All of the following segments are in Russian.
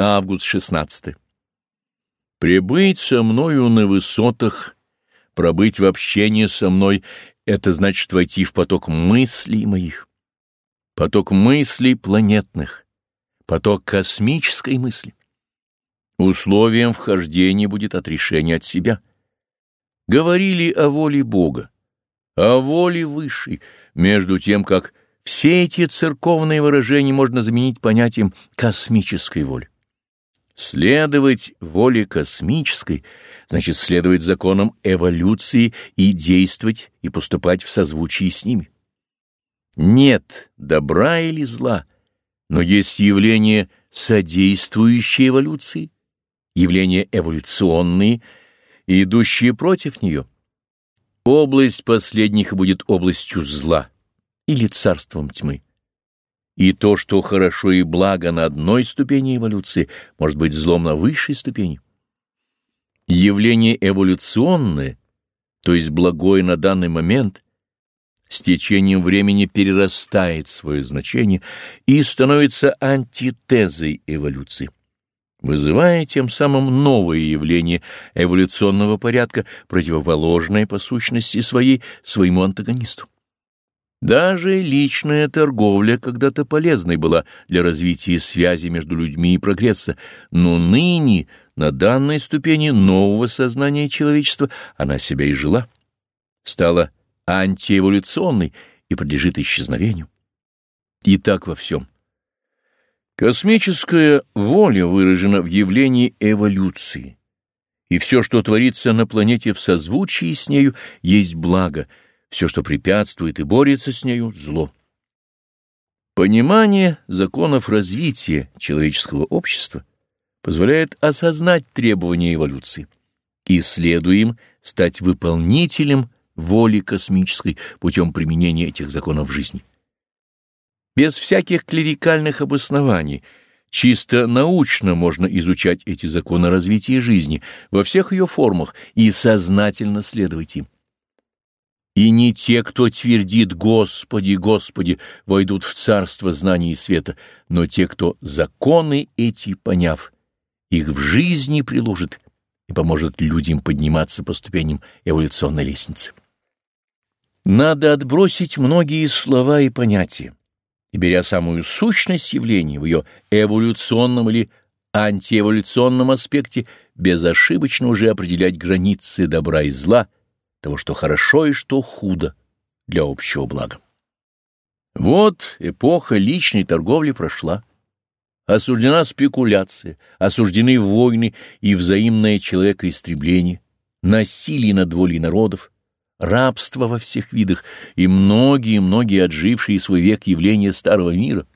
Август 16. Прибыть со мною на высотах, пробыть в общении со мной — это значит войти в поток мыслей моих, поток мыслей планетных, поток космической мысли. Условием вхождения будет отрешение от себя. Говорили о воле Бога, о воле Высшей, между тем, как все эти церковные выражения можно заменить понятием космической воли. Следовать воле космической значит следовать законам эволюции и действовать и поступать в созвучии с ними. Нет добра или зла, но есть явления, содействующие эволюции, явления эволюционные и идущие против нее. Область последних будет областью зла или царством тьмы и то, что хорошо и благо на одной ступени эволюции, может быть злом на высшей ступени. Явление эволюционное, то есть благое на данный момент, с течением времени перерастает свое значение и становится антитезой эволюции, вызывая тем самым новое явление эволюционного порядка, противоположное по сущности своей своему антагонисту. Даже личная торговля когда-то полезной была для развития связи между людьми и прогресса, но ныне, на данной ступени нового сознания человечества, она себя и жила, стала антиэволюционной и подлежит исчезновению. И так во всем. Космическая воля выражена в явлении эволюции, и все, что творится на планете в созвучии с нею, есть благо — все, что препятствует и борется с нею, — зло. Понимание законов развития человеческого общества позволяет осознать требования эволюции и, следуя им, стать выполнителем воли космической путем применения этих законов в жизни. Без всяких клерикальных обоснований, чисто научно можно изучать эти законы развития жизни во всех ее формах и сознательно следовать им. И не те, кто твердит «Господи, Господи», войдут в царство знаний и света, но те, кто законы эти поняв, их в жизни приложит и поможет людям подниматься по ступеням эволюционной лестницы. Надо отбросить многие слова и понятия, и, беря самую сущность явления в ее эволюционном или антиэволюционном аспекте, безошибочно уже определять границы добра и зла — того, что хорошо и что худо для общего блага. Вот эпоха личной торговли прошла. Осуждена спекуляция, осуждены войны и взаимное человекоистребление, насилие над волей народов, рабство во всех видах и многие-многие отжившие свой век явления старого мира.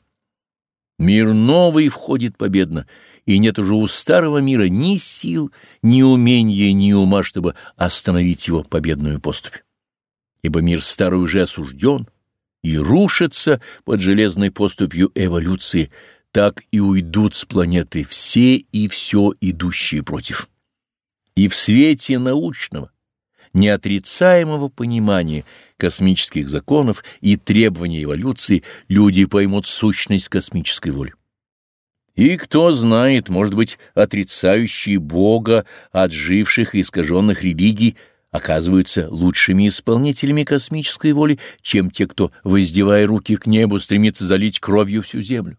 Мир новый входит победно, и нет уже у старого мира ни сил, ни умения, ни ума, чтобы остановить его победную поступь. Ибо мир старый уже осужден и рушится под железной поступью эволюции, так и уйдут с планеты все и все идущие против. И в свете научного, неотрицаемого понимания космических законов и требований эволюции люди поймут сущность космической воли. И кто знает, может быть, отрицающие Бога, отживших и искаженных религий, оказываются лучшими исполнителями космической воли, чем те, кто, воздевая руки к небу, стремится залить кровью всю землю.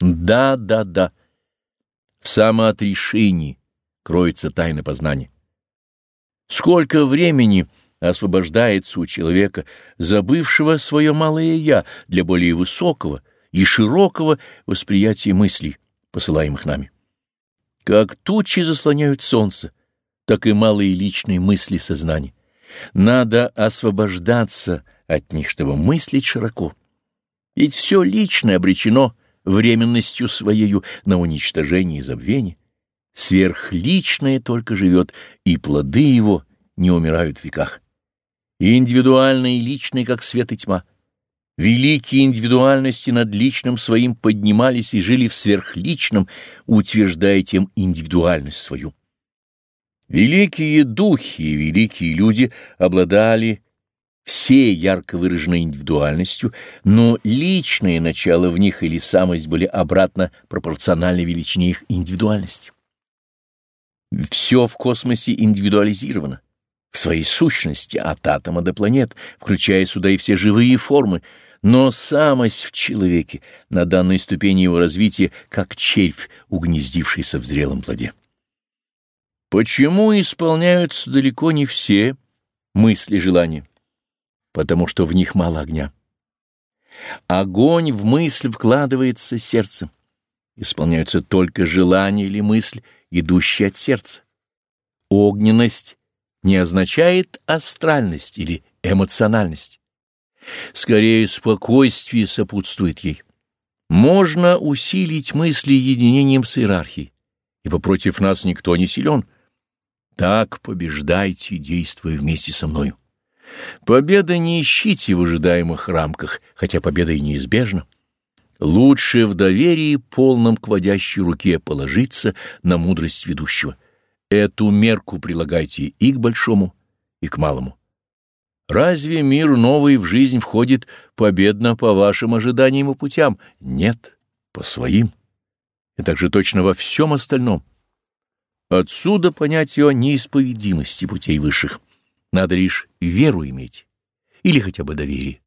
Да, да, да. В самоотрешении кроется тайна познания. Сколько времени освобождается у человека, забывшего свое малое «я» для более высокого — и широкого восприятия мыслей, посылаемых нами. Как тучи заслоняют солнце, так и малые личные мысли сознания. Надо освобождаться от них, чтобы мыслить широко. Ведь все личное обречено временностью своею на уничтожение и забвение. Сверхличное только живет, и плоды его не умирают в веках. И индивидуальное и личное, как свет и тьма — Великие индивидуальности над личным своим поднимались и жили в сверхличном, утверждая тем индивидуальность свою. Великие духи и великие люди обладали все ярко выражены индивидуальностью, но личное начало в них или самость были обратно пропорциональны величине их индивидуальности. Все в космосе индивидуализировано в своей сущности от атома до планет, включая сюда и все живые формы, но самость в человеке на данной ступени его развития как червь, угнездившийся в зрелом плоде. Почему исполняются далеко не все мысли желания? Потому что в них мало огня. Огонь в мысль вкладывается сердцем. Исполняются только желания или мысль, идущие от сердца. Огненность не означает астральность или эмоциональность. Скорее, спокойствие сопутствует ей. Можно усилить мысли единением с иерархией, ибо против нас никто не силен. Так побеждайте, действуя вместе со мною. Победа не ищите в ожидаемых рамках, хотя победа и неизбежна. Лучше в доверии полном к водящей руке положиться на мудрость ведущего. Эту мерку прилагайте и к большому, и к малому. Разве мир новый в жизнь входит победно по вашим ожиданиям и путям? Нет, по своим. И также точно во всем остальном. Отсюда понятие о неисповедимости путей высших. Надо лишь веру иметь, или хотя бы доверие.